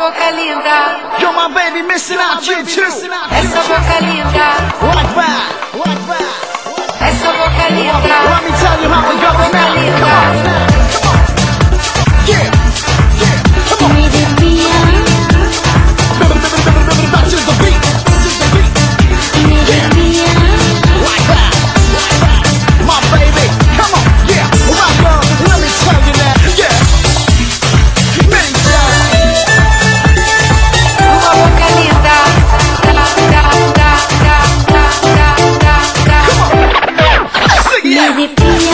boca linda. You're my baby, missing out, you too. Essa boca linda. Like back, like back.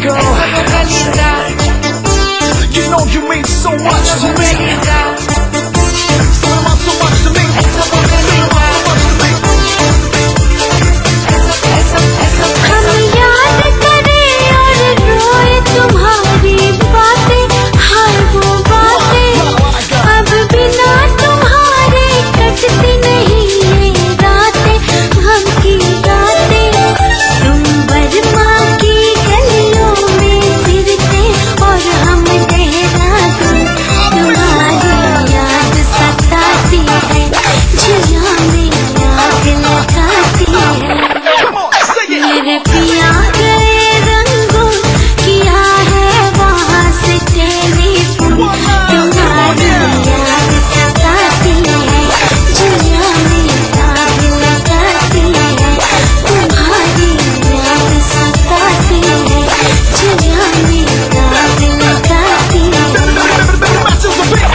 girl. You know you mean so much to me.